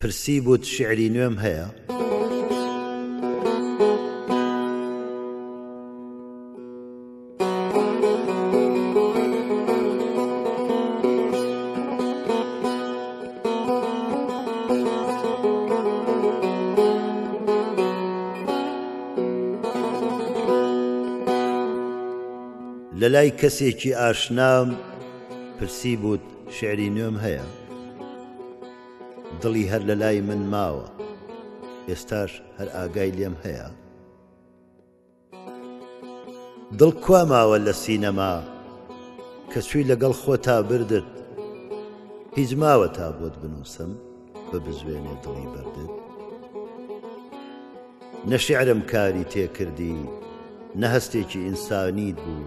پرسیبوت شیعری نوێم هەیە؟ لەلای کەسێکی ئاشنام پرسیبوت شیعری نوێم هەیە دڵی هەر لە لای من ماوە ئێستاش هەر ئاگای لێم هەیە دڵ کوا ماوە لە سینەما کە سوی لەگەڵ خۆ تا بردت هیچ ماوە تا بۆت بنووسم بە بزوێنێ دڵی بردت نەشعرم کاری تێکردی نە هەستێکی ئینسانیت بوو